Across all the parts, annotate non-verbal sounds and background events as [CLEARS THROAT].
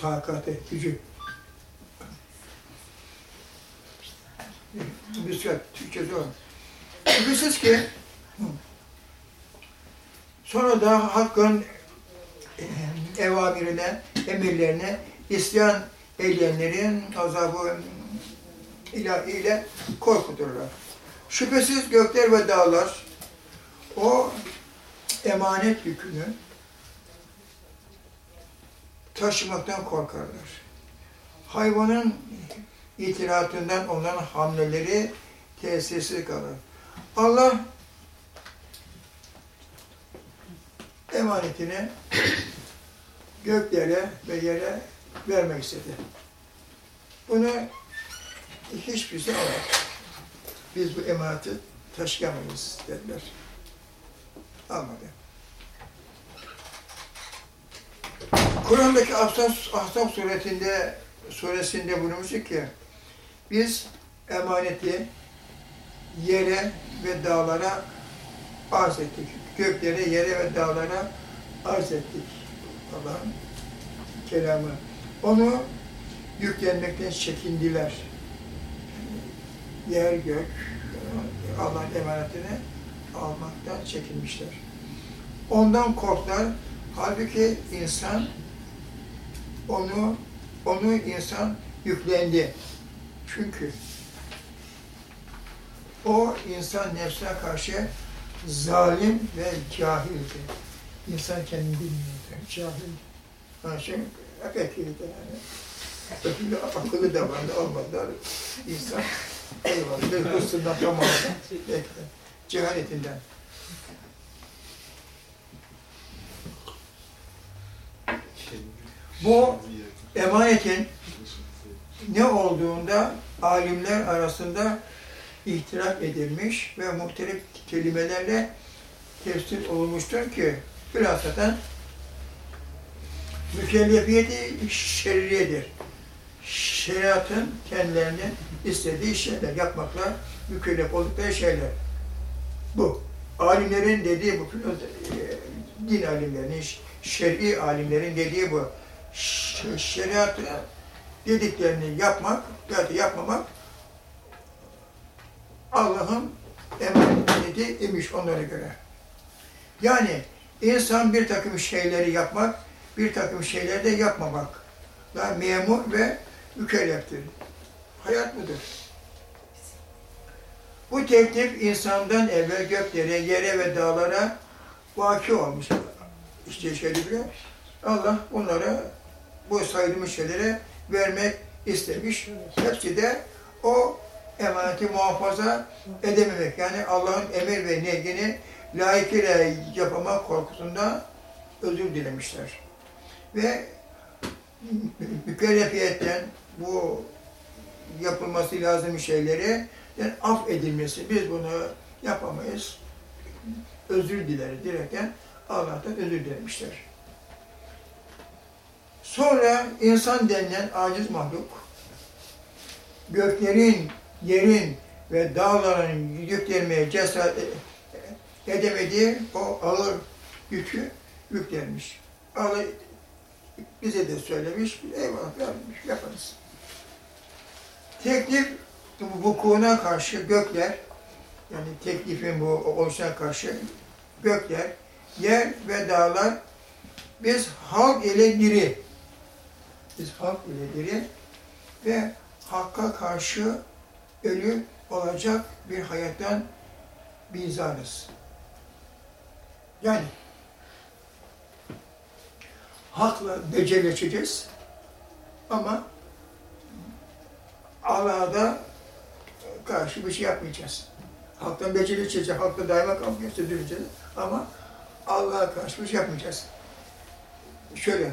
takatı, gücü. Müskat, Türkçesi o. Şüphesiz ki sonra da Hakk'ın e, evamirine, emirlerine isyan edenlerin azabı ilahiyle korkuturlar. Şüphesiz gökler ve dağlar o emanet yükünü taşımaktan korkarlar. Hayvanın itiratından olan hamleleri tesirsiz kalır. Allah emanetini göklere ve yere vermek istedi. Bunu hiçbirisi almadı. Biz bu emaneti taşıyamayız dediler. Almadı. Kur'an'daki Ahzab, Ahzab suretinde, suresinde bulunmuş ki biz emaneti yere ve dağlara arz ettik. Göklere, yere ve dağlara arz ettik. Allah'ın kelamı. Onu yüklenmekten çekindiler. Yer, gök, Allah'ın emanetini almaktan çekinmişler. Ondan korktular. Halbuki insan onu onu insan yüklendi. Çünkü o insan nefsine karşı zalim ve cahildi. İnsan kendini bilmiyordu. Cahil. Ha şey, bekiydi yani. Öbürü akıllı da vardı, olmadılar. İnsan eyvallah, hırsından tamamen bekle. Bu emanetin ne olduğunda alimler arasında ihtilaf edilmiş ve muhtelif kelimelerle tefsir olmuştur ki bilhassaten mükellefiyeti şerriyedir. Şeriatın kendilerinin istediği şeyler yapmakla mükellef oldukları şeyler. Bu. Alimlerin dediği bu, e, din alimlerinin, şer'i alimlerin dediği bu. Şeriatı dediklerini yapmak ya da yapmamak Allah'ın emaneti imiş onlara göre. Yani insan bir takım şeyleri yapmak, bir takım şeyleri de yapmamakla memur ve mükelleftir. Hayat budur. Bu teklif insandan evvel göklere, yere ve dağlara vaki olmuş. İşte şöyle Allah bunlara bu saydığımız şeylere vermek istemiş. Hepsi de o emaneti muhafaza edememek. Yani Allah'ın emir ve nehyini layıkıyla yapamak korkusunda özür dilemişler. Ve mükellefiyetten bu yapılması lazım şeyleri yani af edilmesi. Biz bunu yapamayız. Özür dileriz dilerken Allah'tan özür dilemişler. Sonra insan denilen aciz mahluk göklerin, yerin ve dağların yüklenmeye cesaret edemediği o ağır yükü yüklenmiş. Allah bize de söylemiş, eyvallah vermiş, yaparız. Teklif vukuuna karşı gökler, yani teklifin bu oluşuna karşı gökler, yer ve dağlar biz halk ile diri, biz halk diri ve hakka karşı ölü olacak bir hayattan bizarız. Yani hakla becerileşeceğiz ama Allah'a da karşı bir şey yapmayacağız. Halktan becerileşeceğiz, halkla daima kalmaya sürdüreceğiz ama Allah'a karşı bir şey yapmayacağız. Şöyle,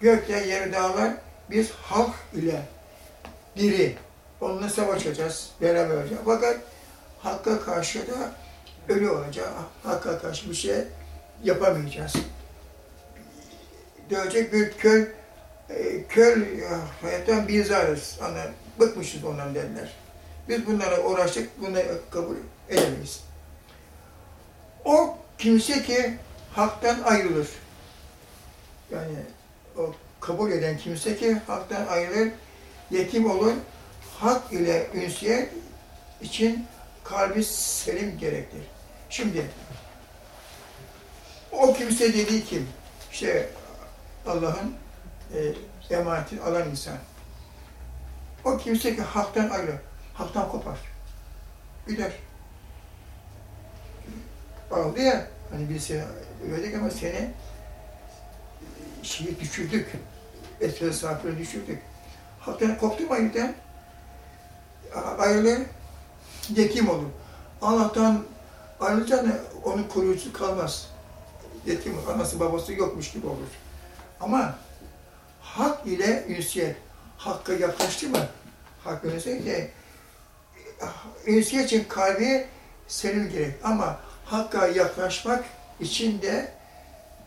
gökte yeri dağlar, biz halk ile diri, onunla savaşacağız, beraber olacağız. Fakat Hakk'a karşı da ölü olacak, Hakk'a karşı bir şey yapamayacağız. Dövecek bir köl, e, köl hayattan bizarız, ana, bıkmışız ondan derler. Biz bunlara uğraştık, bunları kabul edemeyiz. O kimse ki haktan ayrılır. Yani kabul eden kimse ki haktan ayrılır, yetim olur, hak ile ünsiyet için kalbi selim gerektir. Şimdi o kimse dediği kim? İşte Allah'ın e, emanetini alan insan. O kimse ki haktan ayrı, haktan kopar. Gider. Aldı ya, hani seni öldük ama seni şeyi düşürdük. Safire düşürdük. Haktan koptu mu ayrıdan? Ayrılır, yetim olur. Allah'tan ayrılınca onun koruyucusu kalmaz. Yetim, anası babası yokmuş gibi olur. Ama hak ile ünsiyet, hakka yaklaştı mı? Hak ünsiyet de, ünsiyet için kalbi selim gerek. Ama hakka yaklaşmak için de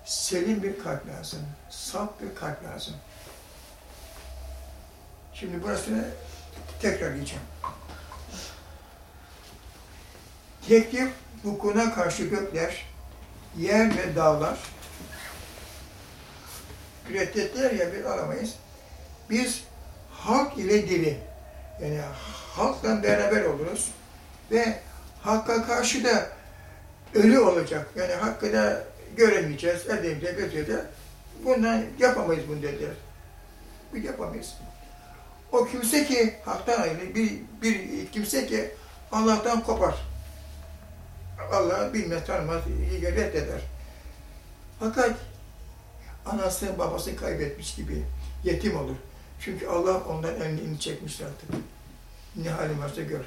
selim bir kalp lazım. Saf bir kalp lazım. Şimdi burasını tekrarlayacağım. Teklif hukukuna karşı gökler, yer ve dağlar, müreddetler ya biz alamayız. Biz halk ile dili, yani halkla beraber oluruz ve hakka karşı da ölü olacak. Yani hakkı da göremeyeceğiz, edemeyeceğiz, götüreceğiz. Bundan yapamayız bunu dediler. Biz yapamayız. O kimse ki haktan ayrı, bir, bir kimse ki Allah'tan kopar. Allah bilmez, tanımaz, reddeder. Fakat anasını babasını kaybetmiş gibi yetim olur. Çünkü Allah ondan elini çekmiştir artık. Ne halim varsa gör.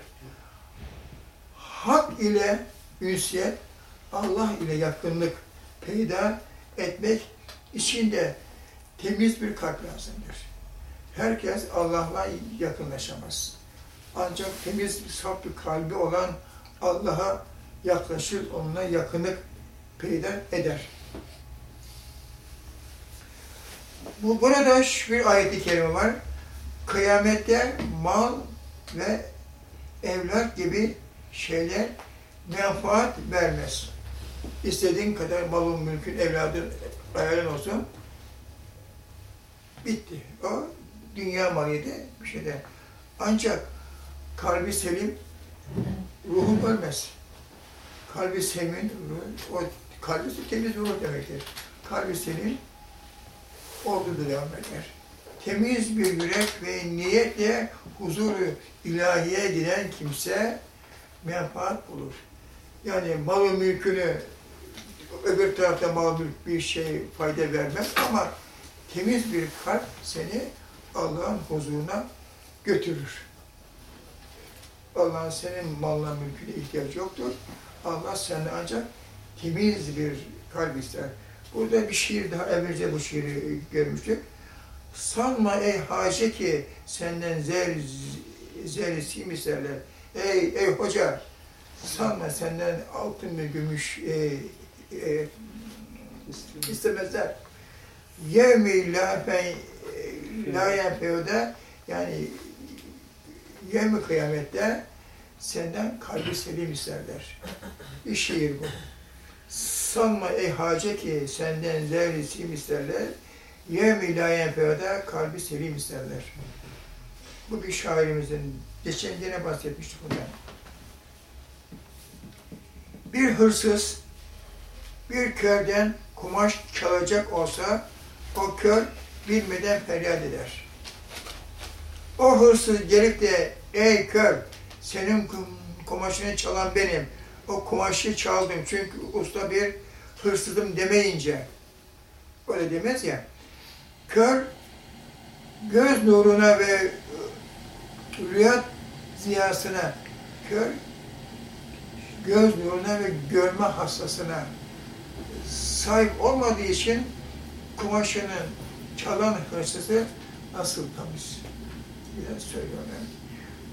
Hak ile ünsiyet, Allah ile yakınlık peyda etmek için de temiz bir kalp lazımdır. Herkes Allah'la yakınlaşamaz. Ancak temiz, saf bir kalbi olan Allah'a yaklaşır, onunla yakınlık peyda eder. Bu burada bir ayet-i kerime var. Kıyamette mal ve evlat gibi şeyler menfaat vermez. İstediğin kadar malın, mülkün, evladın, hayalin olsun. Bitti. O dünya maliyeti bir şeyde. Ancak kalbi selim, ruhun ölmez. Kalbi semin, ruh, o kalbi temiz ruh demektir. Kalbi selim, orada devam eder. Temiz bir yürek ve niyetle huzuru ilahiye giden kimse menfaat bulur. Yani malı mülkünü öbür tarafta mal bir şey fayda vermez ama temiz bir kalp seni Allah'ın huzuruna götürür. Allah'ın senin malına mülküne ihtiyaç yoktur. Allah senden ancak temiz bir kalp ister. Burada bir şiir daha evvelce bu şiiri görmüştük. Sanma ey hace ki senden zer, zer sim isterler. Ey, ey hoca sanma senden altın ve gümüş e, e, istemezler. Yevmi la ben la yenfeude yani yevmi kıyamette senden kalbi selim isterler. Bir şiir bu. Sanma ey hace ki senden zerri sim isterler. Yevmi la yenfeude kalbi selim isterler. Bu bir şairimizin geçen yine bahsetmiştik bundan. Bir hırsız bir körden kumaş çalacak olsa o kör bilmeden feryat eder. O hırsız gelip de ey kör senin kumaşını çalan benim. O kumaşı çaldım çünkü usta bir hırsızım demeyince öyle demez ya. Kör göz nuruna ve rüya ziyasına kör göz nuruna ve görme hassasına sahip olmadığı için kumaşının çalan hırsızı nasıl temiz? Biraz söylüyorum.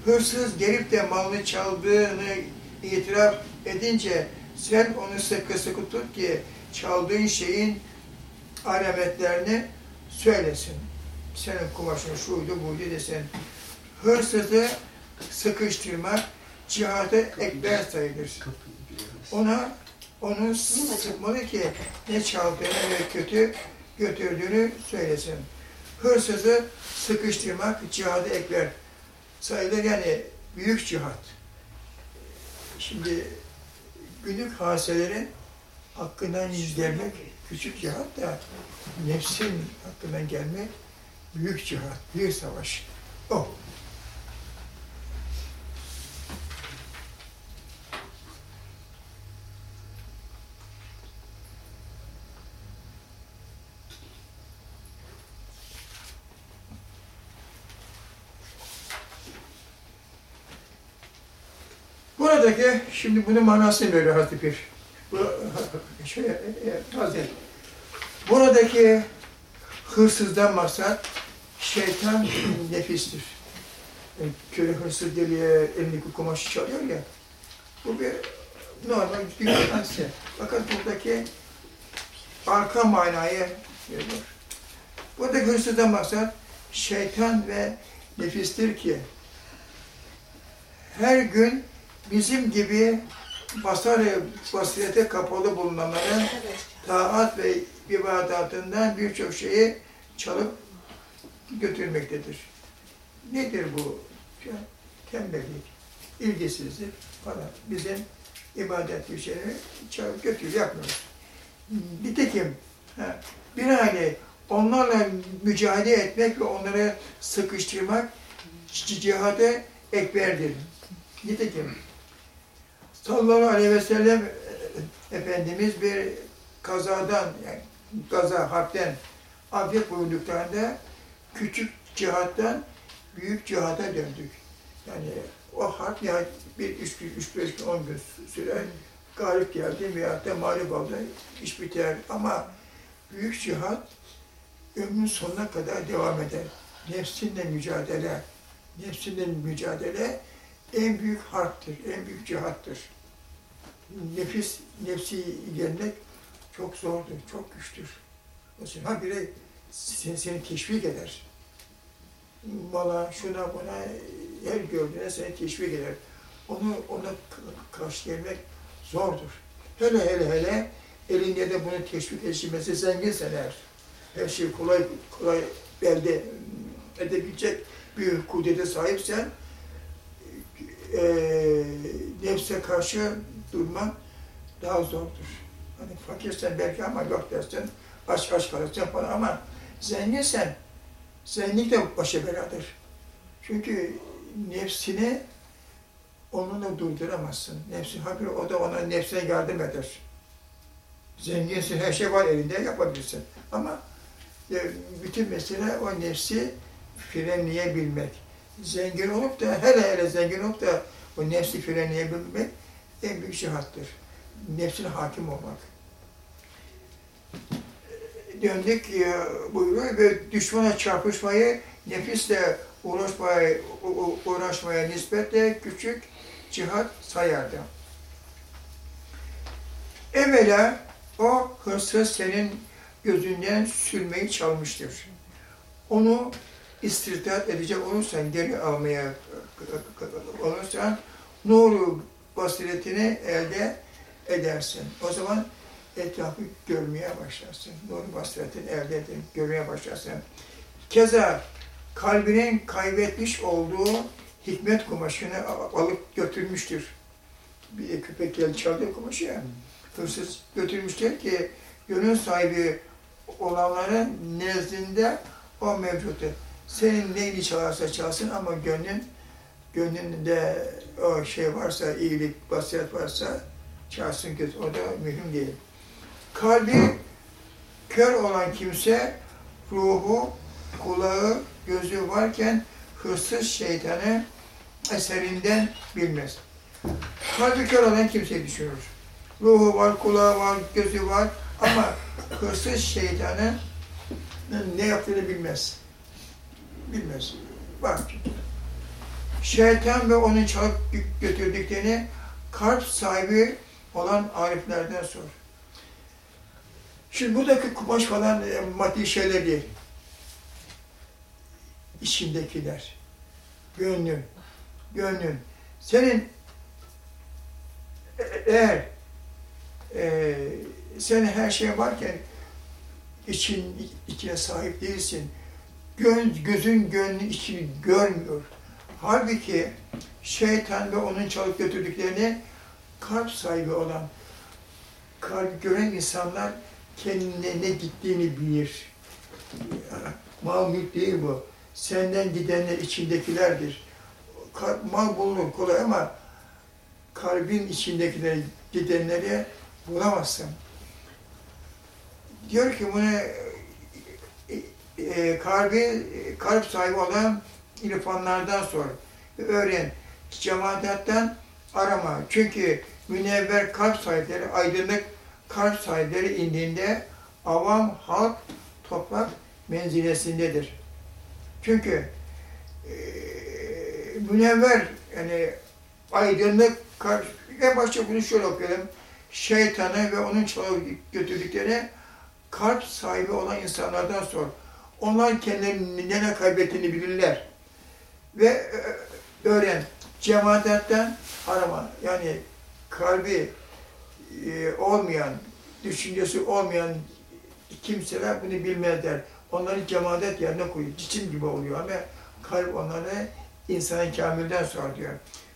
Hırsız gelip de malını çaldığını itiraf edince sen onu sıkı sıkı tut ki çaldığın şeyin alametlerini söylesin. Senin kumaşın şuydu buydu desin. Hırsızı sıkıştırmak cihadı ekber sayılır. Ona onu sıkmalı ki ne çaldığını ve kötü götürdüğünü söylesin. hırsızı sıkıştırmak cihadı ekler. Sayılır yani büyük cihat. Şimdi günlük hadiselerin hakkından gelmek küçük cihat da nefsin hakkından gelmek büyük cihat, büyük savaş. O. Buradaki, şimdi bunun manasını veriyor Hazreti Pir. Bu, [LAUGHS] şey, e, Hazreti. Buradaki hırsızdan maksat şeytan [CLEARS THROAT] nefistir. Yani köle hırsız geliyor, elindeki kumaşı çalıyor ya. Bu bir normal bir hadise. Fakat buradaki arka manayı veriyor. Buradaki hırsızdan maksat şeytan ve nefistir ki her gün bizim gibi basar basirete kapalı bulunanların taat ve ibadatından birçok şeyi çalıp götürmektedir. Nedir bu? Tembellik, ilgisizlik falan. Bizim ibadet işlerini çalıp götürüyor, yapmıyoruz. Nitekim ha, bir aile onlarla mücadele etmek ve onları sıkıştırmak cihadı ekberdir. Nitekim sallallahu aleyhi ve sellem Efendimiz bir kazadan, yani gaza, harpten afiyet buyurduklarında küçük cihattan büyük cihata döndük. Yani o harp ya bir üç gün, üç beş gün, on gün sürer, galip geldi veyahut da mağlup oldu, iş biter. Ama büyük cihat ömrün sonuna kadar devam eder. Nefsinle mücadele, nefsinle mücadele en büyük harptir, en büyük cihattır. Nefis, nefsi yenmek çok zordur, çok güçtür. Mesela ha biri seni, seni teşvik eder. Mala, şuna buna, her gördüğüne seni teşvik eder. Onu ona karşı gelmek zordur. Hele hele hele elinde de bunu teşvik edilmesi zenginsen eğer, her şey kolay kolay elde edebilecek bir kudrete sahipsen, e, nefse karşı durman daha zordur. Hani fakirsen belki ama yok dersin, aç aç kalırsın falan ama zenginsen, zenginlik de başa beladır. Çünkü nefsini onunla durduramazsın. Nefsi, habire o da ona nefsine yardım eder. Zenginsin, her şey var elinde, yapabilirsin. Ama e, bütün mesele o nefsi frenleyebilmek. Zengin olup da, hele hele zengin olup da o nefsi frenleyebilmek en büyük cihattır. Nefsine hakim olmak. Döndük e, buyuruyor ve düşmana çarpışmayı nefisle uğraşmaya, uğraşmaya nispetle küçük cihat sayardı. Evvela o hırsız senin gözünden sürmeyi çalmıştır. Onu istirdat edecek olursan, geri almaya olursan nuru basiretini elde edersin. O zaman etrafı görmeye başlarsın. Nuru basiretini elde edin, görmeye başlarsın. Keza kalbinin kaybetmiş olduğu hikmet kumaşını alıp götürmüştür. Bir köpek geldi çaldı kumaşı ya. Hırsız götürmüşler ki gönül sahibi olanların nezdinde o mevcuttur. Senin neyini çalarsa çalsın ama gönlün gönlünde o şey varsa, iyilik, basiret varsa çalsın kötü. O da mühim değil. Kalbi kör olan kimse ruhu, kulağı, gözü varken hırsız şeytanı eserinden bilmez. Kalbi kör olan kimse düşünür. Ruhu var, kulağı var, gözü var ama hırsız şeytanı ne yaptığını bilmez. Bilmez. Bak, şeytan ve onun çalıp götürdüklerini kalp sahibi olan ariflerden sor. Şimdi buradaki kumaş falan e, maddi şeyler değil. İçindekiler. Gönlün. Gönlün. Senin e, eğer e, senin her şey varken için içine sahip değilsin. Göz, gözün gönlün içini görmüyor. Halbuki şeytan ve onun çalıp götürdüklerini kalp sahibi olan, kalp gören insanlar kendine ne gittiğini bilir. Mal değil bu. Senden gidenler içindekilerdir. Kalp, mal bulunur kolay ama kalbin içindekileri gidenleri bulamazsın. Diyor ki bunu e, e, kalbi, kalp sahibi olan irfanlardan sor. Öğren. Cemaatten arama. Çünkü münevver kalp sahipleri, aydınlık kalp sahipleri indiğinde avam, halk, toprak menzilesindedir. Çünkü e, münevver yani aydınlık kalp, en başta bunu şöyle okuyalım. Şeytanı ve onun çalıp götürdükleri kalp sahibi olan insanlardan sor. Onlar kendilerinin neler kaybettiğini bilirler. Ve e, öğren. Cemaatten arama. Yani kalbi e, olmayan, düşüncesi olmayan kimseler bunu bilmezler. Onları cemaat yerine koyuyor. Cisim gibi oluyor ama kalp onları insanın kamilden sor diyor.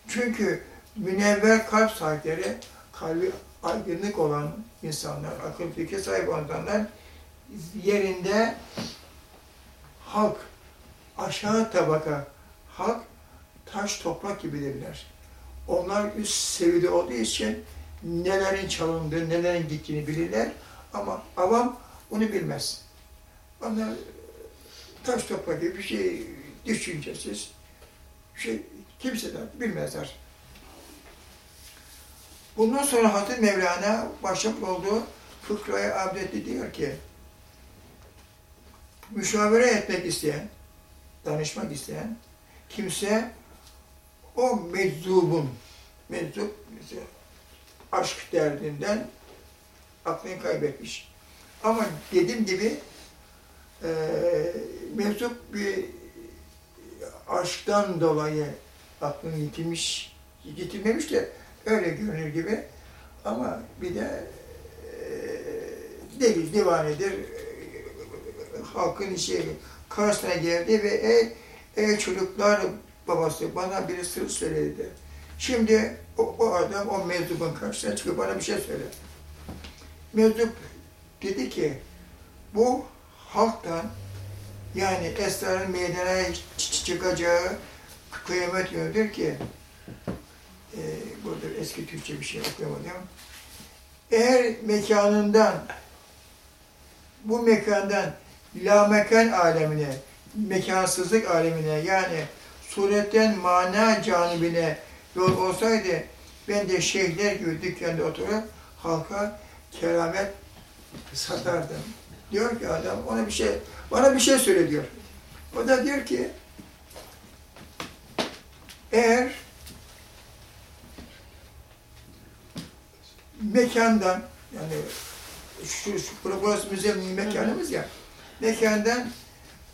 Çünkü münevver kalp sahipleri, kalbi aydınlık olan insanlar, akıl fikir sahibi olanlar yerinde halk, aşağı tabaka halk taş toprak gibidirler. Onlar üst seviyede olduğu için nelerin çalındığı, nelerin gittiğini bilirler ama avam onu bilmez. Onlar taş toprak gibi bir şey düşüncesiz, şey kimseden bilmezler. Bundan sonra Hazreti Mevlana başlamış olduğu fıkraya abdetli diyor ki, müşavere etmek isteyen, danışmak isteyen kimse o meczubun, meczup aşk derdinden aklını kaybetmiş. Ama dediğim gibi e, meczup bir aşktan dolayı aklını yitirmiş, yitirmemiş de öyle görünür gibi. Ama bir de e, değil, divanedir. Halkın işi karşısına geldi ve ey, ey çocuklar babası bana bir sır söyledi. Şimdi o, o adam o meczubun karşısına çıkıp bana bir şey söyledi. Meczup dedi ki bu halktan yani esrarın meydana çıkacağı kıyamet günüdür ki e, burada eski Türkçe bir şey okuyamadım. Eğer mekanından bu mekandan la mekan alemine, mekansızlık alemine yani suretten mana canibine yol olsaydı ben de şeyhler gibi dükkanda oturup halka keramet satardım. Diyor ki adam ona bir şey, bana bir şey söyle diyor. O da diyor ki eğer mekandan yani şu, şu burası müzenin mekanımız ya mekandan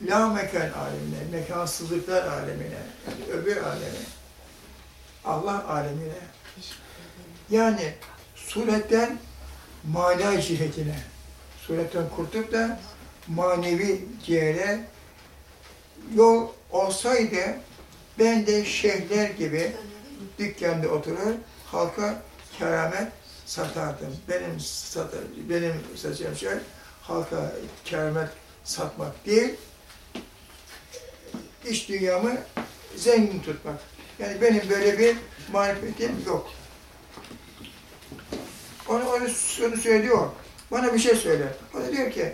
la mekan alemine, mekansızlıklar alemine, öbür aleme, Allah alemine, yani suretten mana cihetine, suretten kurtup da manevi cihete yol olsaydı ben de şeyhler gibi dükkanda oturur, halka keramet satardım. Benim satar, benim satacağım şey halka keramet satmak değil, iş dünyamı zengin tutmak. Yani benim böyle bir marifetim yok. Onu, onu, onu söylüyor. Bana bir şey söyle. O da diyor ki,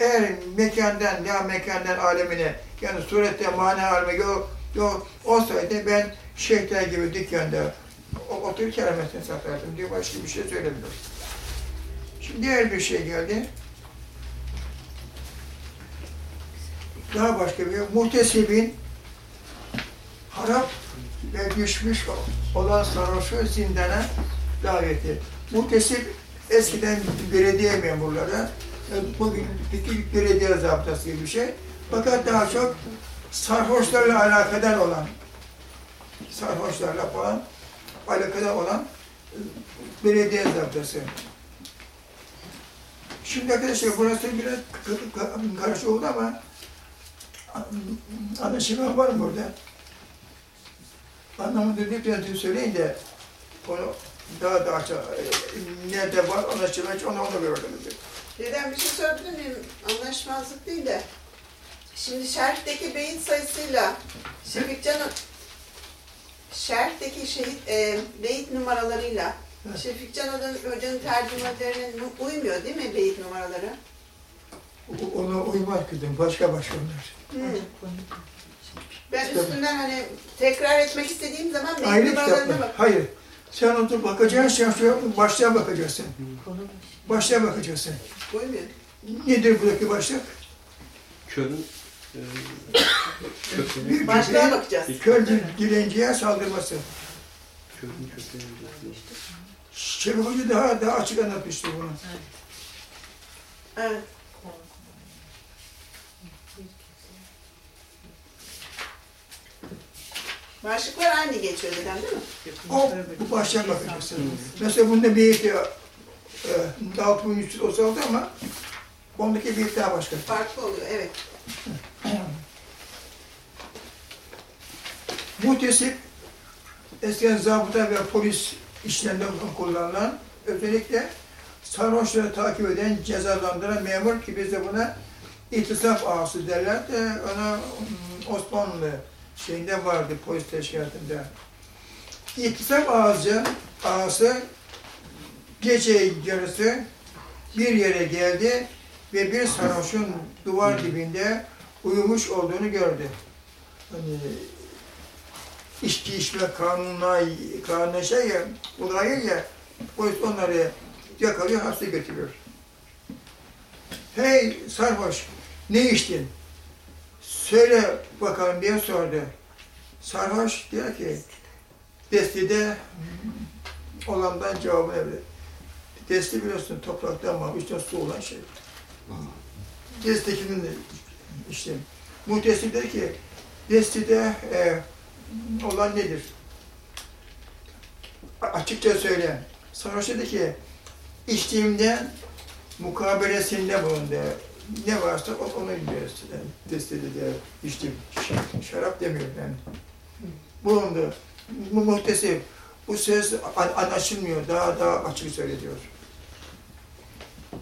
eğer mekandan, ya mekandan alemine, yani surette mana aleme yok, yok olsaydı ben şeyhler gibi dükkanda otur kerametini satardım diye başka bir şey söylemiyor. Şimdi diğer bir şey geldi. Daha başka bir muhtesibin harap ve düşmüş olan sarhoşu zindana daveti. Muhtesip eskiden belediye memurları, bugünkü belediye zabıtası gibi bir şey. Fakat daha çok sarhoşlarla alakadar olan, sarhoşlarla falan alakadar olan belediye zabıtası. Şimdi arkadaşlar burası biraz karışık oldu ama Anlaşılan var mı burada? Anlamını lütfen söyleyin de onu daha da açar. Nerede var anlaşılan onu ona göre öğrenelim. Dedem bir şey sorabilir miyim? Anlaşmazlık değil de. Şimdi şerhteki beyit sayısıyla Şefikcan'ın şerhteki şehit, e, beyit numaralarıyla Evet. Şefikcan Hoca'nın, tercümelerine uymuyor değil mi beyit numaraları? Ona uymaz kızım. Başka başka onlar. Hı. Ben bu. üstünden hani tekrar etmek istediğim zaman beyit Ayrı numaralarına kitaplar. bak. Hayır. Sen oturup bakacaksın, sen başlığa bakacaksın. Başlığa bakacaksın. Nedir buradaki başlık? Körün e, kökeni, Bir Başlığa bakacağız. kör dil- dilenciye saldırması. körün kökeni. Şerif Hoca daha, daha açık anlatmıştı bunu. Evet. Başlıklar aynı geçiyor dedem değil mi? O bu başlığa bakacaksın. Mesela bunda bir e, e, 6300 olsaydı ama ondaki bir daha başka. Farklı oluyor evet. [CLEARS THROAT] Muhtesip eskiden zabıta ve polis işlerinde kullanılan özellikle sarhoşları takip eden, cezalandıran memur ki biz de buna itisaf ağası derler de ona mm, Osmanlı şeyinde vardı polis teşkilatında. İtisaf ağası, ağası gece yarısı bir yere geldi ve bir sarhoşun duvar dibinde uyumuş olduğunu gördü. Hani içki içme kanununa, kanuna şey ya, olayı ya, polis onları yakalıyor, hapse götürüyor. Hey sarhoş, ne içtin? Söyle bakalım diye sordu. Sarhoş diyor ki, destide olandan cevabını verdi. Desti biliyorsun topraktan ama üstten su olan şey. Destekinin de işte. Muhtesip dedi ki, destide e, olan nedir? A- Açıkça söyle. Sarhoş dedi ki, içtiğimden mukabelesinde bulundu. Ne varsa onu diyoruz. Yani destede de içtim. Şarap demiyorum yani. Bulundu. Bu muhtesip. Bu an- anlaşılmıyor. Daha daha açık söyle diyor.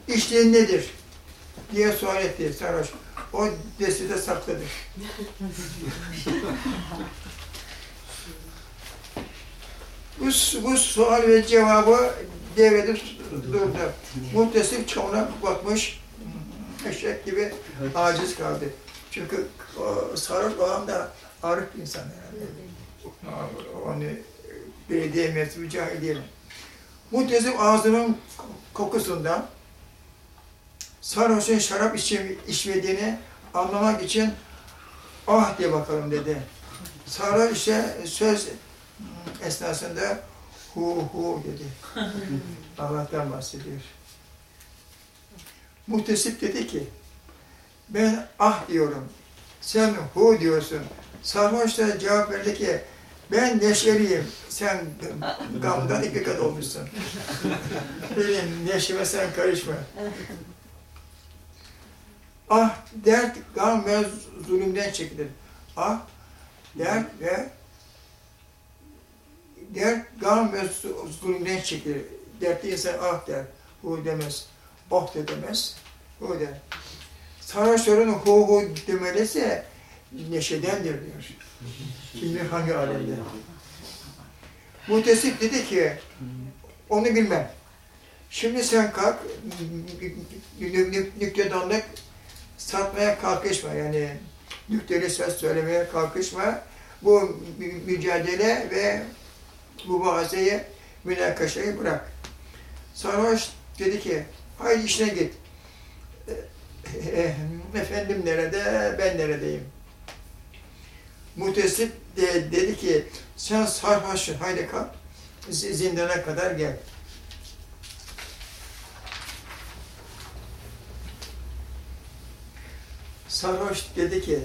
İçtiğin nedir? diye sual etti sarhoş. O destede sakladı. [LAUGHS] Bu, bu sual ve cevabı devrede durdu. Muhtesip çoğuna bakmış, eşek gibi aciz kaldı. Çünkü o sarhoş olan da arif bir insan yani. Onu belediye mensubu cahil değil. Muhtesip ağzının kokusundan sarhoşun şarap içim, içmediğini anlamak için ah diye bakalım dedi. Sarhoş işte söz esnasında hu hu dedi. [LAUGHS] Allah'tan bahsediyor. Muhtesip dedi ki, ben ah diyorum, sen hu diyorsun. Sarhoş da cevap verdi ki, ben neşeliyim, sen gamdan iki kat olmuşsun. [LAUGHS] Benim neşeme sen karışma. Ah, dert, gam ve zulümden çekilir. Ah, dert ve dert, gam ve zu- zulümden çekilir. Dertli insan ah der, hu demez. Oh da demez, hu der. Sarhoşların hu hu demelisi neşedendir diyor. Bilir hangi alemde. Muhtesip dedi ki, onu bilmem. Şimdi sen kalk, nüktedanlık satmaya kalkışma. Yani nükteli söz söylemeye kalkışma. Bu mü- mücadele ve mübahaseyi, münakaşayı bırak. Sarhoş dedi ki, haydi işine git. "Eh, Efendim nerede, ben neredeyim? Muhtesip de dedi ki, sen sarhoşsun, haydi kalk, zindana kadar gel. Sarhoş dedi ki,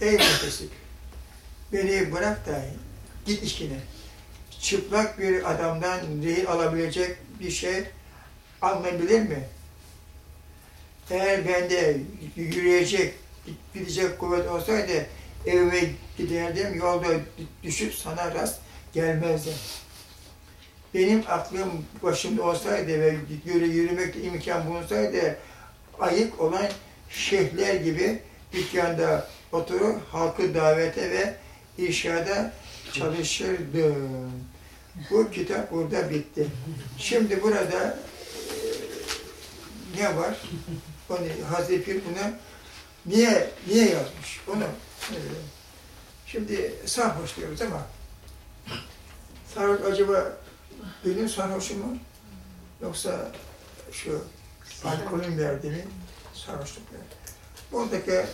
ey muhtesip, beni bırak da git işine. Çıplak bir adamdan rehin alabilecek bir şey alınabilir mi? Eğer bende yürüyecek gidecek kuvvet olsaydı evime giderdim, yolda düşüp sana rast gelmezdim. Benim aklım başımda olsaydı ve yürü, yürümekte imkan bulunsaydı ayık olan şeyhler gibi dükkanda oturup halkı davete ve irşada çalışırdım. Bu kitap burada bitti. Şimdi burada ne var? Onu Hazreti Pir bunu niye niye yazmış? Onu e, şimdi sarhoş diyoruz ama sarhoş acaba benim sarhoşum mu? Yoksa şu alkolün verdiği sarhoşluk mu? Buradaki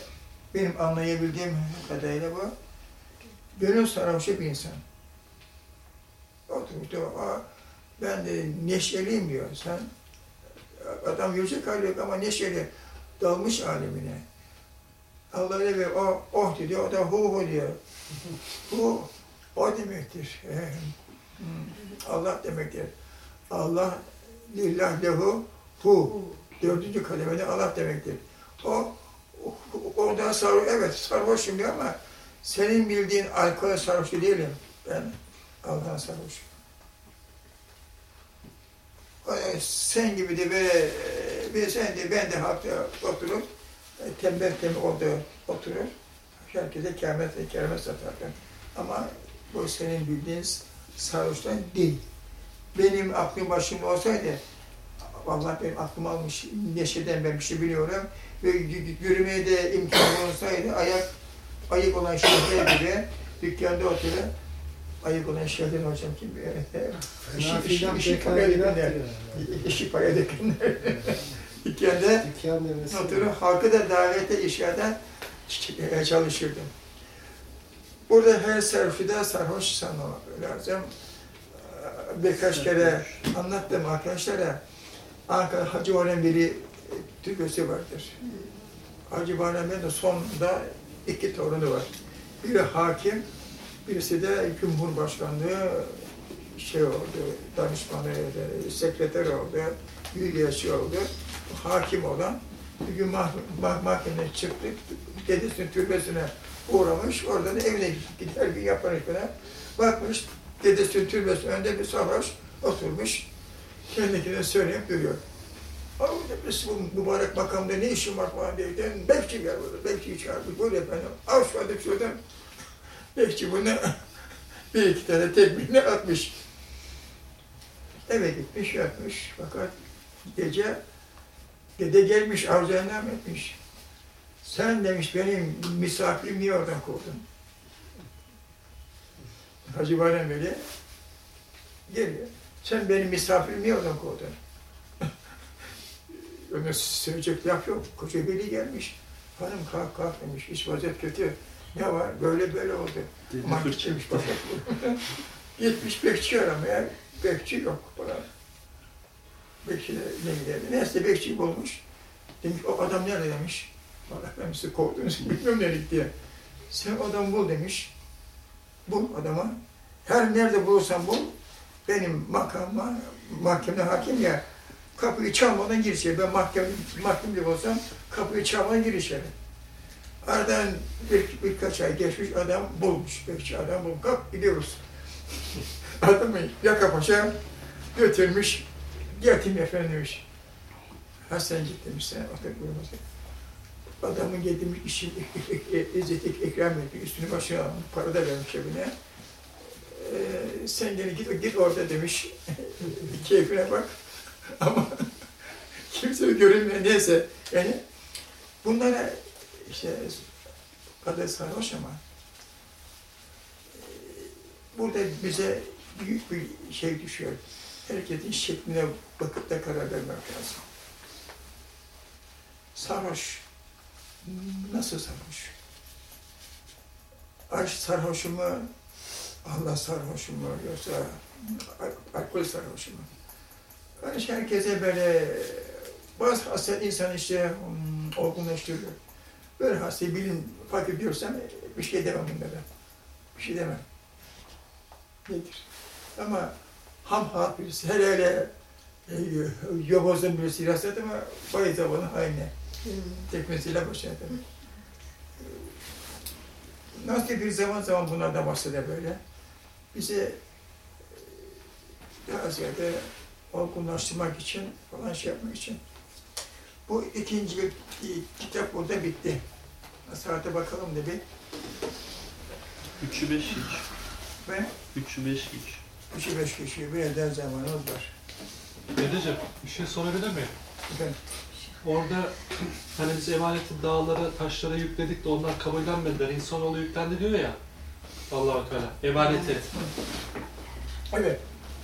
benim anlayabildiğim kadarıyla bu gönül sarhoşu bir insan. Oturmuş diyor, ben de neşeliyim diyor. Sen adam hali yok ama neşeli dalmış alemine. Allah bir o oh diyor, o da hu hu diyor. [LAUGHS] Hu o demektir. Hmm, Allah demektir. Allah lillah lehu hu. Dördüncü kademede Allah demektir. O orada sarhoş, evet sarhoşum diyor ama senin bildiğin alkol sarhoşu değilim. Ben Allah'ın sarhoşu. Ee, Sen gibi de böyle e, bir sen de ben de halkta oturup e, tembel tembel orada oturur. Herkese kâmet kâmet satarken. Ama bu senin bildiğin sarhoştan değil. Benim aklım başımda olsaydı vallahi benim aklım almış neşeden ben bir şey biliyorum ve yürümeye de imkan olsaydı ayak ayık olan şeyler gibi dükkanda oturup ayık olan şeyler hocam bilir. İşi, işi, işi diyor. İşi dökünler. [LAUGHS] Dükkanda oturup halkı da davete işlerden çalışırdım. Burada her sarfıda sarhoş sanmamak lazım. Birkaç kere anlattım arkadaşlara. Ankara Hacı Valem biri türküsü vardır. Hacı Valem'in de sonunda iki torunu var. Biri hakim, birisi de Cumhurbaşkanlığı şey oldu, danışmanı, sekreter oldu, büyükelçi oldu. Hakim olan bir gün mah mah mahkemeye çıktı, dedesinin türbesine uğramış, oradan da evine gider gün yaparken bakmış, dedesinin türbesinin önünde bir sarhoş oturmuş, kendine söyleyip duruyor. Abi demiş bu mübarek makamda ne işin var falan derken bekçi gel burada, bekçiyi çağırmış, buyur efendim, al şu şuradan. Bekçi bunu bir iki tane tekmeyle atmış. Eve gitmiş, yatmış fakat gece dede gelmiş, arzuya etmiş. Sen demiş benim misafirim niye oradan kovdun? Hacı Bayram Veli geliyor. Sen benim misafirim niye oradan kovdun? [LAUGHS] Ona söyleyecek laf yok. Koca Veli gelmiş. Hanım kalk kalk demiş. İş vaziyet kötü. Ne var? Böyle böyle oldu. Aman gitmiş fakat. [LAUGHS] Gitmiş bekçi aramaya. Bekçi yok falan. Bekçi de ne giderdi. Neyse bekçi bulmuş. Demiş o adam nerede demiş. Vallahi ben sizi kovdunuz. Bilmiyorum nereye gitti. Sen adam bul demiş. Bul adama. Her nerede bulursan bul. Benim makama, mahkemede hakim ya. Kapıyı çalmadan gir içeri. Ben mahkem, mahkemde olsam kapıyı çalmadan gir içeri. Aradan bir, birkaç ay geçmiş adam bulmuş. Bekçi adam bulmuş. Kalk gidiyoruz. [LAUGHS] Adamı yaka paşa götürmüş. Getirdim efendim demiş. Ha sen git demiş sen otur buyurmasın. Adamın getirmiş işi, [LAUGHS] izzet ikram etmiş, üstünü başına almış, para da vermiş evine. Ee, sen gene git, git orada demiş, [LAUGHS] keyfine bak. Ama kimse görünmüyor, neyse. Yani bunlara işte adı sarhoş ama e, burada bize büyük bir şey düşüyor. Herkesin şekline bakıp da karar vermek lazım. Sarhoş. Nasıl sarhoş? Aşk sarhoşu mu? Allah sarhoşu mu? Yoksa al- alkol sarhoşu mu? Yani herkese böyle bazı hastalık insan işte hmm, olgunlaştırıyor. Böyle hastayı bilim fark ediyorsam bir şey demem bunlara. Bir şey demem. Nedir? Ama ham birisi, hele hele e, yobozun birisi rastladı mı bayı zavallı aynı. Hmm. Tekmesiyle başladı. nasıl bir zaman zaman bunlardan bahseder böyle. Bizi daha ziyade olgunlaştırmak için falan şey yapmak için. Bu ikinci kitap burada bitti. Saate bakalım da bir. Üçü beş hiç. Ve Üçü beş hiç. üçü beş kişi bir eder zamanımız var. Dedeciğim bir şey sorabilir miyim? Efendim, Orada hani biz emaneti dağlara, taşlara yükledik de onlar kabullenmediler. İnsanoğlu yüklendi diyor ya. Allah-u Teala. Emaneti. evet,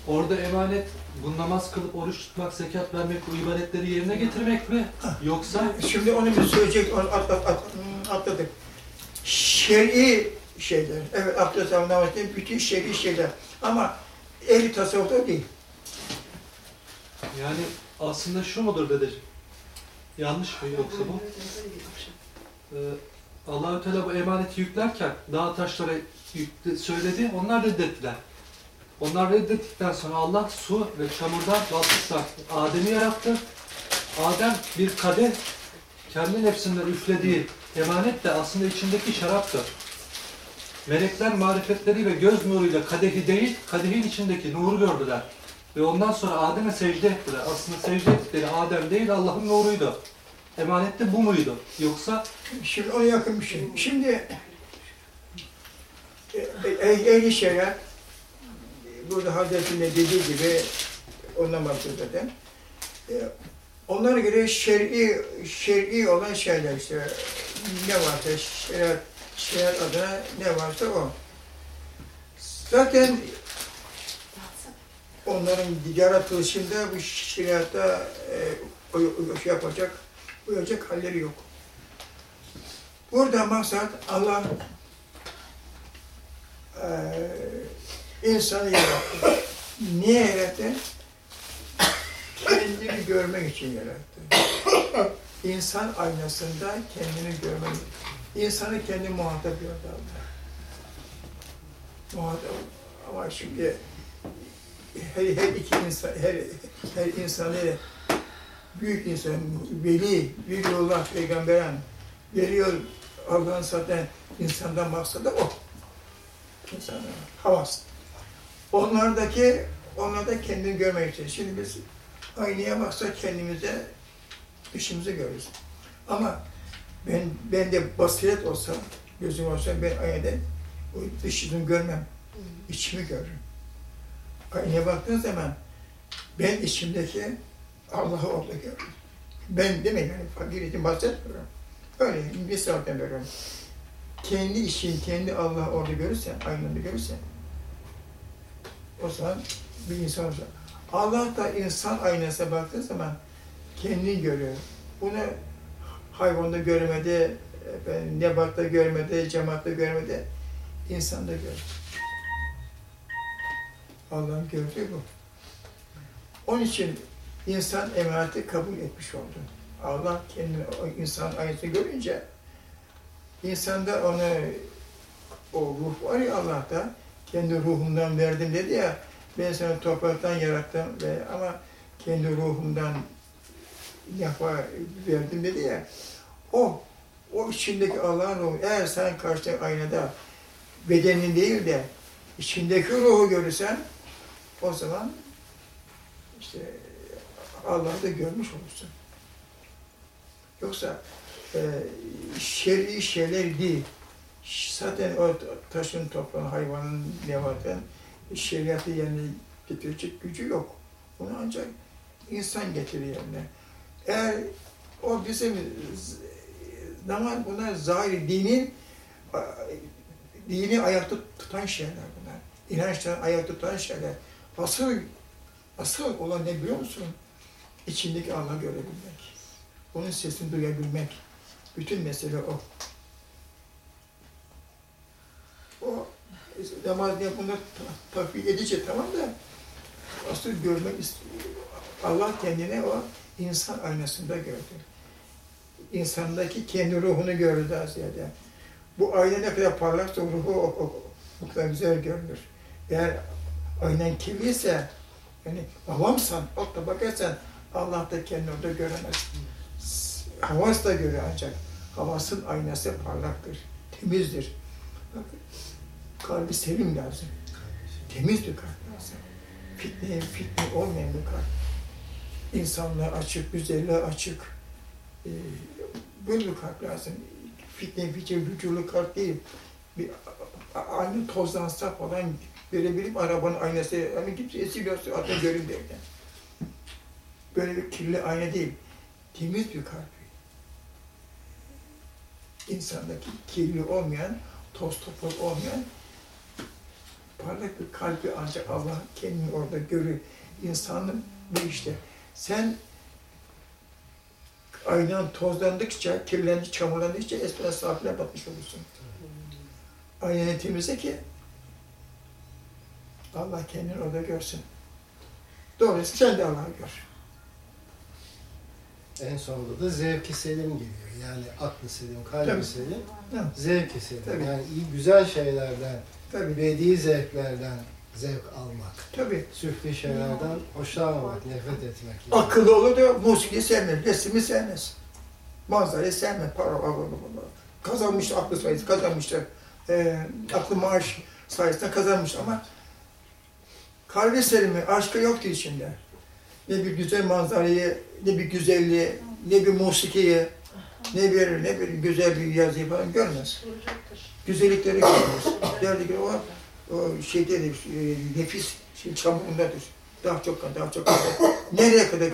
Orada emanet bu namaz kılıp oruç tutmak, zekat vermek, bu ibadetleri yerine getirmek mi? Yoksa şimdi onu bir söyleyecek, onu at, at, at, atladık. Şer'i şeyler, evet abdest alma namaz değil, bütün şer'i şeyler. Ama ehli tasavvufta değil. yani aslında şu mudur dedeciğim? Yanlış mı yoksa bu? Ee, Allahü Teala bu emaneti yüklerken dağ taşlara yükle, söyledi, onlar reddettiler. Onlar reddettikten sonra Allah su ve çamurdan baltıktan Adem'i yarattı. Adem bir kadeh kendi nefsinden üflediği emanet de aslında içindeki şaraptı. Melekler marifetleri ve göz nuruyla kadehi değil, kadehin içindeki nuru gördüler. Ve ondan sonra Adem'e secde ettiler. Aslında secde ettikleri Adem değil, Allah'ın nuruydu. Emanet de bu muydu? Yoksa Şimdi ona yakın bir şey. Şimdi e, e, ehli şeriat burada Hazreti'nin de dediği gibi ondan bahsediyor zaten. E, onlara göre şer'i şer'i olan şeyler işte ne varsa şeriat, şeriat adına ne varsa o. Zaten onların yaratılışında bu şeriata e, şey yapacak, uyacak halleri yok. Burada maksat Allah eee insanı yarattı. Niye yarattı? Kendini görmek için yarattı. İnsan aynasında kendini görmek. İnsanı kendi muhatap gördü Allah. Muhatap. Ama şimdi her, her iki insan, her, her insanı büyük insan, veli, veliullah, peygamberan, veriyor Allah'ın zaten insandan maksadı o. İnsanın havas. Onlardaki, onlarda kendini görmek için. Şimdi biz aynaya baksak kendimize, işimizi görürüz. Ama ben, ben de basiret olsa, gözüm olsa ben aynada o dış yüzümü görmem. içimi görürüm. Aynaya baktığın zaman ben içimdeki Allah'ı orada görürüm. Ben demeyin yani fakir için bahsetmiyorum. Öyle misalden veriyorum. Kendi işin, kendi Allah orada görürsen, aynında görürsen, o zaman bir insan olacak. Allah da insan aynasına baktığı zaman kendini görüyor. Bunu hayvanda görmedi, efendim, nebatta görmedi, cemaatta görmedi, insanda görüyor. Allah'ın gördüğü bu. Onun için insan emaneti kabul etmiş oldu. Allah kendini, o insan aynasını görünce insanda onu o ruh var ya Allah'ta kendi ruhumdan verdim dedi ya ben seni topraktan yarattım ve ama kendi ruhumdan yafa verdim dedi ya o o içindeki Allah'ın ruhu eğer sen karşıdaki aynada bedenin değil de içindeki ruhu görürsen o zaman işte Allah'ı da görmüş olursun. Yoksa e, şer'i şeyler değil. Zaten o taşın, toprağın, hayvanın, nebatın şeriatı yerine getirecek gücü yok. Bunu ancak insan getirir yerine. Eğer o bizim zaman bunlar zahiri dinin dini ayakta tutan şeyler bunlar. İnançları ayakta tutan şeyler. Asıl asıl olan ne biliyor musun? İçindeki Allah'ı görebilmek. Onun sesini duyabilmek. Bütün mesele o. O namaz bunu tatbik edecek tamam da asıl görmek istiyor. Allah kendine o insan aynasında gördü. İnsandaki kendi ruhunu gördü daha ziyade. Bu ayna ne kadar parlaksa ruhu o, o, o kadar güzel görünür. Eğer aynen kirliyse, yani avamsan, altta bakarsan Allah da kendini orada göremez. Havas da görür ancak. Havasın aynası parlaktır, temizdir. Kalbi selim lazım. Temiz bir kalp lazım. Fitneye fitne olmayan bir kalp. İnsanlığa açık, güzelliğe açık. Ee, böyle bir kalp lazım. Fitne, fitne, vücurlu kalp değil. Bir aynı tozlansa falan görebilip arabanın aynası, hani kimse esiliyorsa atın görün derken. Böyle bir kirli ayna değil. Temiz bir kalp. İnsandaki kirli olmayan, toz toprak olmayan parlak bir kalbi ancak Allah kendini orada görür. İnsanın bu işte. Sen aynan tozlandıkça, kirlendikçe, çamurlandıkça esmer safile batmış olursun. Aynanı temizle ki Allah kendini orada görsün. Doğrusu sen de Allah'ı gör. En sonunda da zevki selim geliyor. Yani aklı selim, kalbi Tabii. selim, Ha, zevki selim. Tabii. Yani iyi güzel şeylerden, tabii, bedi zevklerden zevk almak. tabii. Süfli şeylerden hoşlanmamak, nefret etmek. Akıllı olur da musikiyi sevmez, resmi sevmez. Manzarayı sevmez, para alır. Kazanmış aklı sayısı, kazanmışlar. Ee, aklı maaş sayesinde kazanmış ama kalbi selimi, aşkı yoktu içinde. Ne bir güzel manzarayı, ne bir güzelliği, ne bir musikiyi, ne bir ne bir güzel bir yazıyı falan görmez. Güzellikleri görmez. Derdi ki o, o şeyde nefis şey, çamurundadır. Daha çok daha çok nereye kadar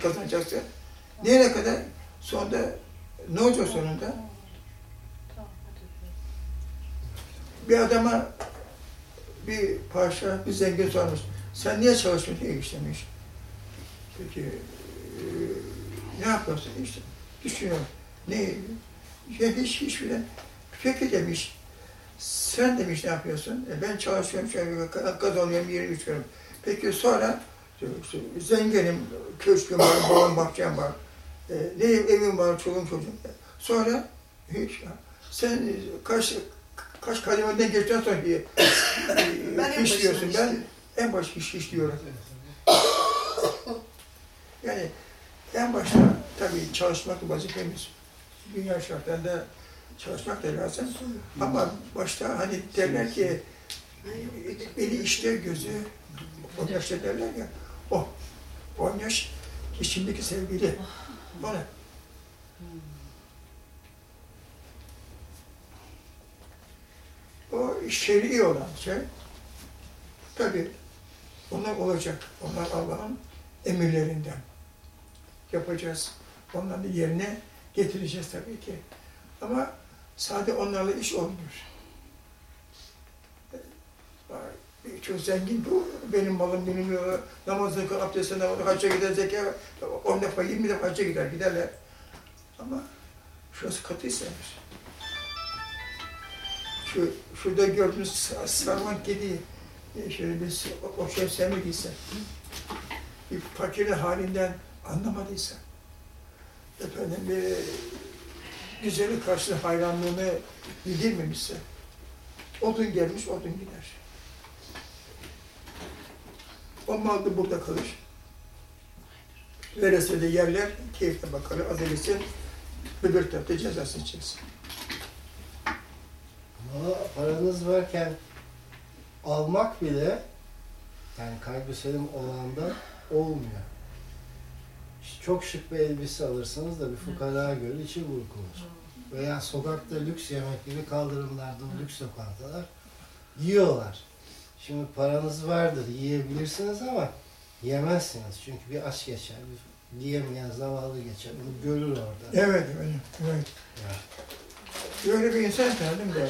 kazanacaksın? Nereye kadar? Sonunda ne olacak sonunda? Bir adama bir paşa, bir zengin sormuş. Sen niye çalışmıyorsun diye istemiş. Peki eee, ne yapıyorsun işte? Düşünüyorum. Ne? Ya hiç hiçbir de. Peki demiş. Sen demiş ne yapıyorsun? E ben çalışıyorum, şöyle kazanıyorum, yeri içiyorum. Peki sonra zenginim, köşküm var, bağım, bahçem var. E, ne evim var, çoluğum çocuğum. Sonra hiç ya. Sen kaç kaç kademeden geçtikten sonra bir [COUGHS] Ben en iş diyorsun. Ben en baş iş işliyorum. Yani en başta tabii çalışmak vazifemiz. Dünya şartlarında çalışmak da lazım. Ama başta hani derler ki eli işte gözü on yaşta derler ya o on yaş içindeki sevgili ona o şer'i olan şey tabi onlar olacak. Onlar Allah'ın emirlerinden yapacağız. Onları yerine getireceğiz tabii ki. Ama sade onlarla iş olmuyor. Çok zengin bu. Benim malım benim namazını kıl, abdestini namazını hacca gider, zeka, on defa, yirmi defa hacca gider, giderler. Ama şurası katı istemiş. Şu, şurada gördüğünüz sa- sarman kedi, e, şöyle bir o, o şey sevmediyse, bir fakirin halinden anlamadıysa, efendim bir güzeli karşısında hayranlığını bildirmemişse, odun gelmiş, odun gider. O mal da burada kalır. Verese de yerler, keyifle bakar, azalisi öbür tarafta cezasını çeksin. Ama paranız varken almak bile yani kalbi selim olanda olmuyor. Çok şık bir elbise alırsınız da bir fukara göre içi burkulur. Veya sokakta lüks yemekleri kaldırımlarda lüks lokantalar yiyorlar. Şimdi paranız vardır yiyebilirsiniz ama yemezsiniz. Çünkü bir aç geçer, bir yiyemeyen zavallı geçer. Bunu görür orada. Evet, evet, evet. Ya. Böyle bir insan tanıdım da.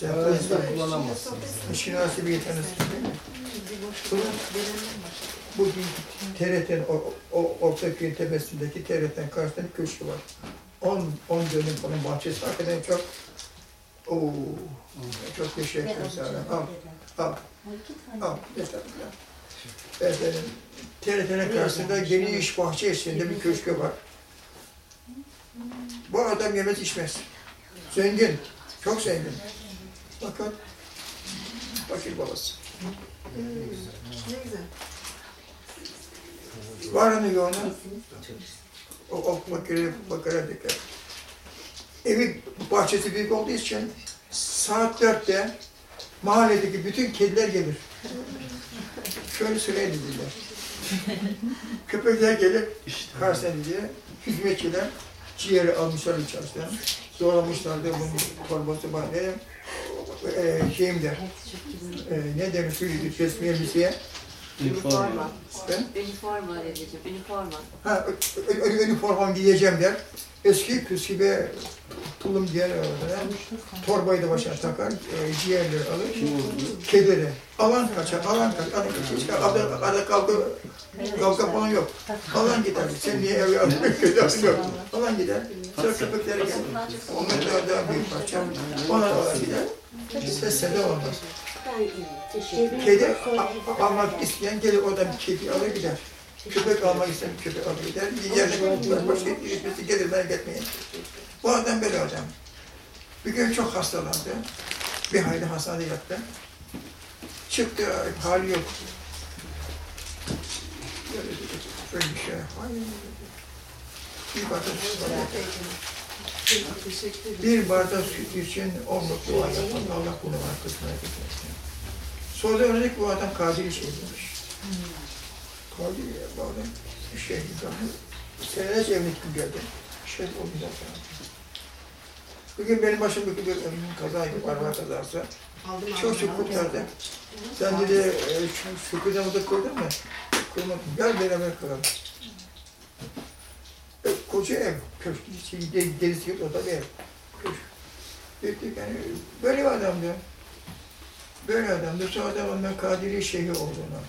Paranızı da Sen kullanamazsınız. Şinasi bir tanısı değil mi? Bunun, bu TRT'nin, o, o Ortaköy'ün tepesindeki TRT'nin karşısında bir köşkü var. 10 10 dönüm falan bahçesi hakikaten çok Oo, çok teşekkür ederim. Al, al, al. Estağfurullah. Efendim, TRT'nin karşısında geniş bahçe içinde bir köşkü var. Bu adam yemez içmez. Zengin, çok zengin. Fakat fakir babası. Ne güzel. Varını yoğunu o, o fakiri fakire dikkat. evi bahçesi büyük olduğu için saat dörtte mahalledeki bütün kediler gelir. Şöyle sıraya dizilirler. [LAUGHS] Köpekler gelir, İşte. karşısına diye hizmetçiler ciğeri almışlar içerisinden. Doğramışlar da bunun torbası var. E, şeyim de, e, ne denir şu resmi elbiseye, Üniforma. Üniforma dedeciğim, üniforma. ha, üniformam giyeceğim der. Eski püskübe tulum diye torbayı da başına takar, e, ciğerleri alır. Kedere. Alan kaçar, alan kaçar, alan kaçar. Hiç Arada, arada kavga, kavga falan yok. Alan gider. Sen niye alıyorsun? yok. Alan gider. Sonra köpekleri gelir. Onlar daha, daha büyük parça. Onlar alan gider. Ses sede olmaz. Kedi almak isteyen gelir oradan bir kedi alır gider. Köpek almak isteyen bir köpek alır gider. Yerine başka birisi gelir ben gitmeyin. Bu adam böyle adam. Bir gün çok hastalandı. Bir hayli hastanede yattı. Çıktı, hali yok. Ölmüş ya. Ay, Bir bardak Bir bardak süt için on dua yapan Allah bunu bana kısmet etmesin. Sonra öğrendik bu adam Kadiri Şeyh'iymiş. Kadiri ya bu adam Şeyh İbrahim. Senelerce evlilik geldi. Şeyh o falan. Bugün benim başımdaki bir kaza gibi, araba kazası. Çok çok kurtardı. Sen dedi, e, şu şükürden orada kurdun mu? Kurmadım. Gel beraber kuralım. Koca ev, köşk, şey, de- derisi yok, o da bir ev. Köşk. Dedik yani, böyle bir adamdı. Böyle adamdı. Sonra da ondan Kadiri Şeyhi olduğunu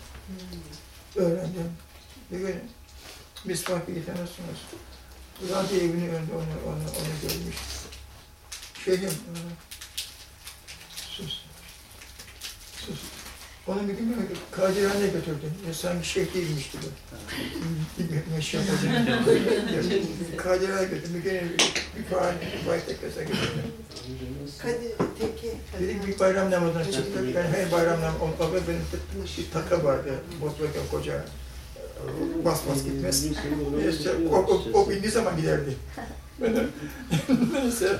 öğrendim. Bir gün Misbah bir tanıyorsunuz. Radyo evinin önünde onu, onu, onu görmüş. Şeyhim, sus. Sus. Onu bir gün Kadirhane'ye götürdüm. Ya sanki şeyh değilmiş gibi. Bir gün meşhur Kadirhane'ye götürdüm. Bir gün bir fahane, bir baytek kasa götürdüm. Kadir Teki. Dedik bir bayram namazına çıktık. Ben her bayram namazı, o o benim bir taka vardı. Bozbaka koca. Bas bas gitmez. İşte o, o, o bindiği zaman giderdi. Ben [LAUGHS] de- Neyse.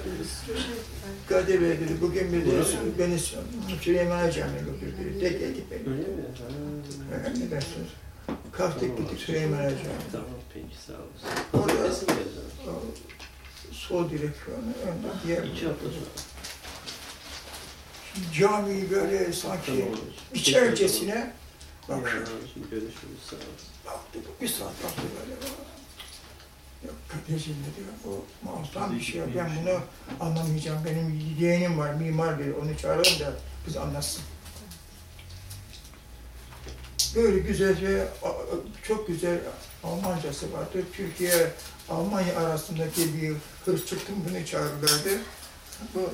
Kadir Bey dedi, bugün bir de beni Süleyman'a Camii'ye götürdü. Tek tek gitmedim. Öyle mi? Ne dersiniz? Kalktık gittik Süleyman'a Camii'ye. Tamam peki sağ olasın. Orada- Sol direksiyonu, önde diğer. Camiyi böyle sanki içercesine Tamam. bak Şimdi görüşürüz sağ olasın. Baktık, bir saat baktı böyle. Kardeşim dedi, o muazzam bir şey. Ben bunu anlamayacağım. Benim yeğenim var, mimar biri. Onu çağıralım da biz anlatsın. Böyle güzelce, çok güzel Almancası vardı. Türkiye, Almanya arasındaki bir hırs çıktım bunu çağırırlardı. Bu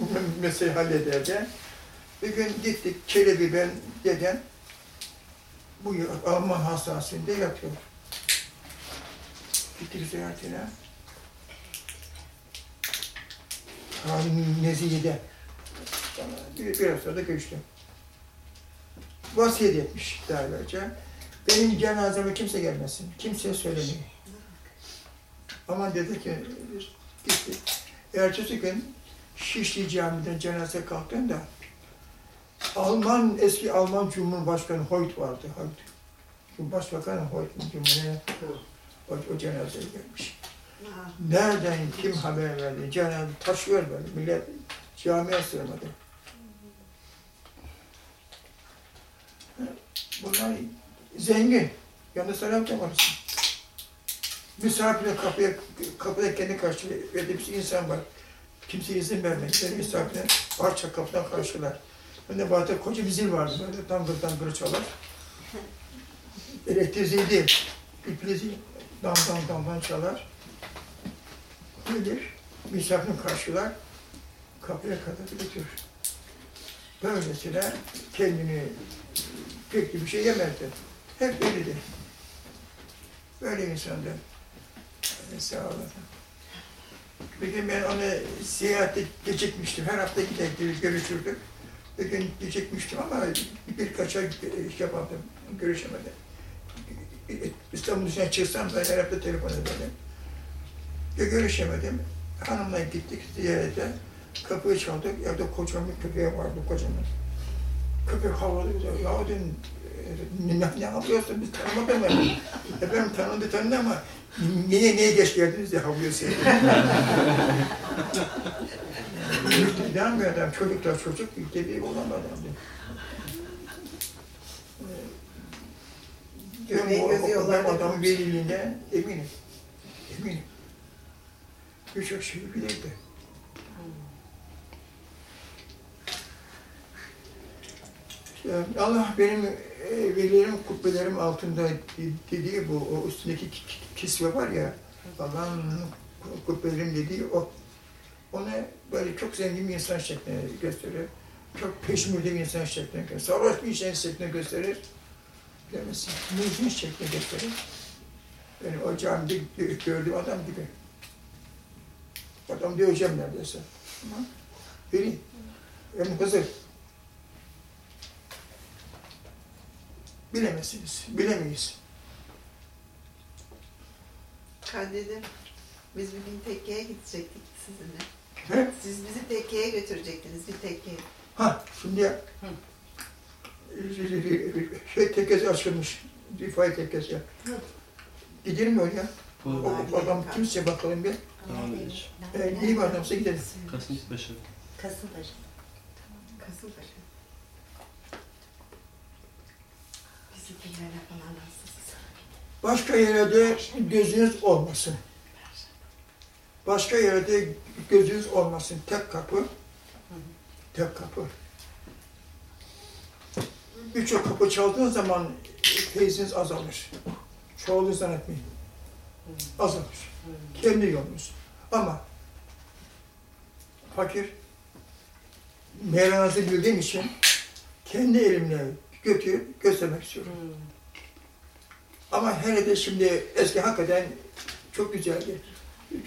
bu meseleyi hallederdi. Bir gün gittik, Çelebi ben, deden, bu Alman hastanesinde yatıyor. Nezihe'de. Sonra bir, biraz sonra da görüştüm. Vasiyet etmiş daha evvelce. Benim cenazeme kimse gelmesin. Kimseye söylemeyin. Ama dedi ki, gitti. Ertesi gün Şişli Camii'den cenaze kalktığında Alman, eski Alman Cumhurbaşkanı Hoyt vardı. Hoyt. Başbakanı Hoyt, Cumhurbaşkanı o, o cenazeye gelmiş. Nereden kim haber verdi? Cenaze taşıyor böyle. Millet camiye sığmadı. Bunlar zengin. Yanında selam çabarsın. Misafire kapıya, kapıda kendi karşılıyor. De bir insan var. Kimse izin vermedi. Beni misafire parça kapıdan karşılar. Ben de bazen koca bir zil vardı böyle dangır dangır çalar. [LAUGHS] Elektrik zil değil. İpli zil. Dam dam dam dam çalar. Gelir, misafirini karşılar, kapıya kadar götürür. Böylesine kendini pek bir şey yemezdi. Hep öyleydi. Böyle insandı. Ee, Sağ olun. Bir gün ben onu seyahate gecikmiştim. Her hafta giderdik, görüşürdük. Bir gün gecikmiştim ama birkaç ay iş yapamadım, görüşemedim. İstanbul dışına çıksam da her hafta telefon ederdim. Ve görüşemedim. hanımla gittik ziyarete. Kapıyı çaldık. Evde kocaman bir köpeği vardı kocaman. Köpek havladı bize. Ya dedim e, ne, ne yapıyorsun biz tanımadık mı? Efendim tanıdı tanıdı ama niye niye geç geldiniz diye havlıyorsun. [LAUGHS] İnanmıyor adam. Çocuklar çocuk dedi olamadı adam. Diyorum Köpeği bu, gözü yollarda adam veliliğine eminim. Eminim. Birçok şeyi bilirdi. Allah benim e, velilerim, kubbelerim altında dediği bu, o üstündeki ki- ki- kisve var ya, Allah'ın kubbelerim dediği o. Onu böyle çok zengin bir insan şeklinde gösterir. Çok peşmürde bir insan şeklinde gösterir. Sarhoş bir insan şeklinde gösterir. Bilemezsin. Müzmin şeklinde gösterir. Yani o camide gö- gördüğüm adam gibi. Adam döveceğim neredeyse. Ama veli. Yani Hızır. Bilemezsiniz. Bilemeyiz. Kadir'im, biz bir gün tekkeye gidecektik sizinle. He? Siz bizi tekkeye götürecektiniz, bir tekkeye. Ha, şimdi şey tekkesi açılmış. Rifai tekkesi. Gidelim mi oraya? O, adam kimse bakalım bir. Tamam Dedeciğim. E, iyi adamsa gidelim. Kasımpaşa. Kasımpaşa. Başka yerde gözünüz olmasın. Başka yerde gözünüz olmasın. Tek kapı. Tek kapı. Birçok kapı çaldığın zaman feyziniz azalır. Çoğulu zannetmeyin. Azalır. Kendi yolunuz. Ama fakir Mevlana'sı bildiğim için kendi elimle götürüp göstermek istiyorum. Ama hele de şimdi eski hakikaten çok güzeldi.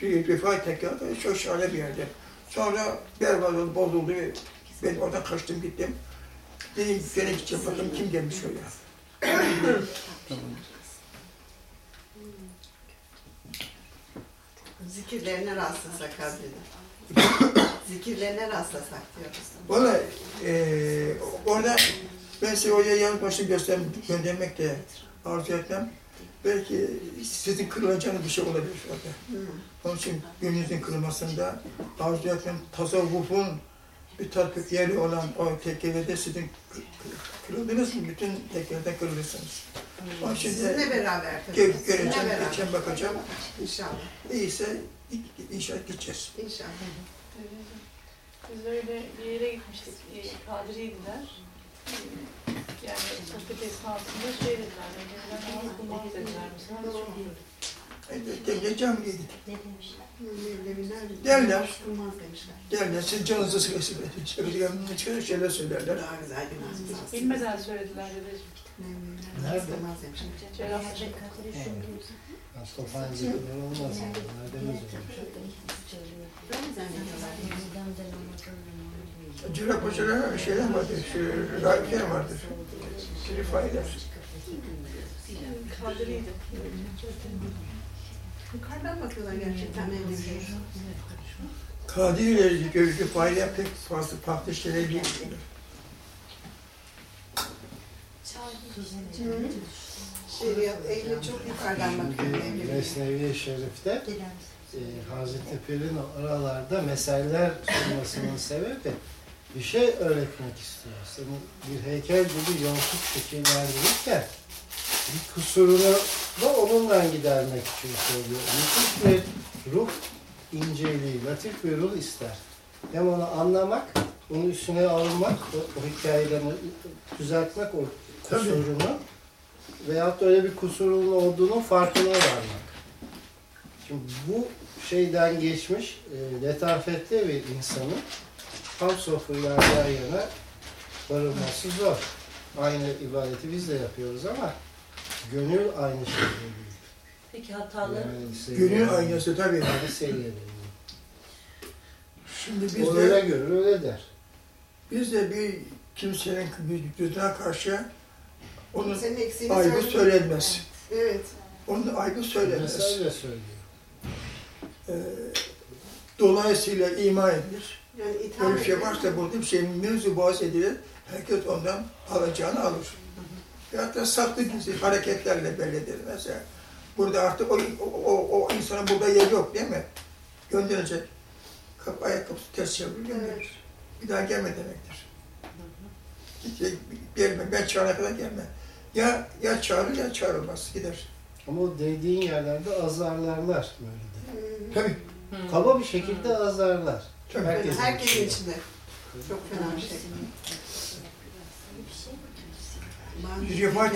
Rifai Tekke çok şahane bir yerde. Sonra berbat oldu, bozuldu ben oradan kaçtım gittim. Gene gideceğim bakalım kim gelmiş oraya. Tamam. Zikirlerine rastlasak Kadir'im. Zikirlerine rastlasak diyoruz. Valla eee orada ben size oraya yanık başını göster göndermek de arzu etmem. Belki sizin kırılacağınız bir şey olabilir orada. Onun için gönlünüzün kırılmasında arzu etmem tasavvufun bir tatbik yeri olan o tekkelerde sizin kı- kı- kırıldınız mı? Bütün tekkelerde kırılırsınız. İçin Sizinle beraber gö- göreceğim, beraber. geçeceğim, bakacağım. İnşallah. İyiyse inşallah gideceğiz. İnşallah. Biz öyle bir yere gitmiştik, e, Kadriydiler. E, Yani sohbet esnasında şey dediler, dediler, dediler mesela. Biz çok üzüldük. Gel camiye gidin. Mevleviler Derler. Kılmaz demişler. Derler, siz canınızı sıkırsın. Şöyle şeyler söylerler. Daha güzel bir olsun. Bilmeden söylediler dedeciğim. Nerede? demişler. Mustafa zikirleri olmaz. özlemiş? Öyle zannediyorlar. Cerrahpaşa'da şeyler vardır, rahibeler vardır. Rifailer. Kadriydi. Yukarıdan bakıyorlar gerçekten Mevleviler. Kadiriyle ilgili rifailer pek fazla farklı şeyler değil. Şeriat ehli çok yukarıdan bakıyor. Mesnevi-i Şerif'te e, Hazreti Pir'in oralarda meseller sunmasının sebebi bir şey öğretmek istiyor. Senin bir heykel gibi yonsuk şekillendirirken bir kusurunu da onunla gidermek için söylüyor. Latif bir ruh inceliği, latif bir ruh ister. Hem onu anlamak, onun üstüne almak, o, o hikayeden düzeltmek o Tabii. kusurunu veyahut da öyle bir kusurun olduğunun farkına varmak. Şimdi bu şeyden geçmiş e, letafetli bir insanın tam sofrayla yan yana barınması zor. Aynı ibadeti biz de yapıyoruz ama gönül aynı şey değil. Peki hatalı Yani Gönül aynası tabii. Aynı seviyede değil. Şimdi biz O öyle de, görür, öyle der. biz de bir kimsenin büyüklüğüne karşı onun aybı söyle. söylenmez. Evet. Onun aybı söylenmez. Mesela öyle söylüyor. Ee, Dolayısıyla iman edilir. Yani Böyle bir şey varsa burada bir şey mevzu bahs edilir. Herkes ondan alacağını alır. Ve hatta saklı gizli hareketlerle belli edilir mesela. Burada artık o, o, o, insanın burada yeri yok değil mi? Gönderecek. Kapı, ayakkabısı ters çevirir gönderir. Evet. Bir daha gelme demektir. Gelme, ben çağırana kadar gelme. Ya, ya çağırır ya çağrılmaz, gider. Ama o değdiğin yerlerde azarlarlar böyle de. Hmm. Tabii, Kaba bir şekilde azarlar. tabii. Herkesin Herkesin içinde. Çok fena bir şey. Rifat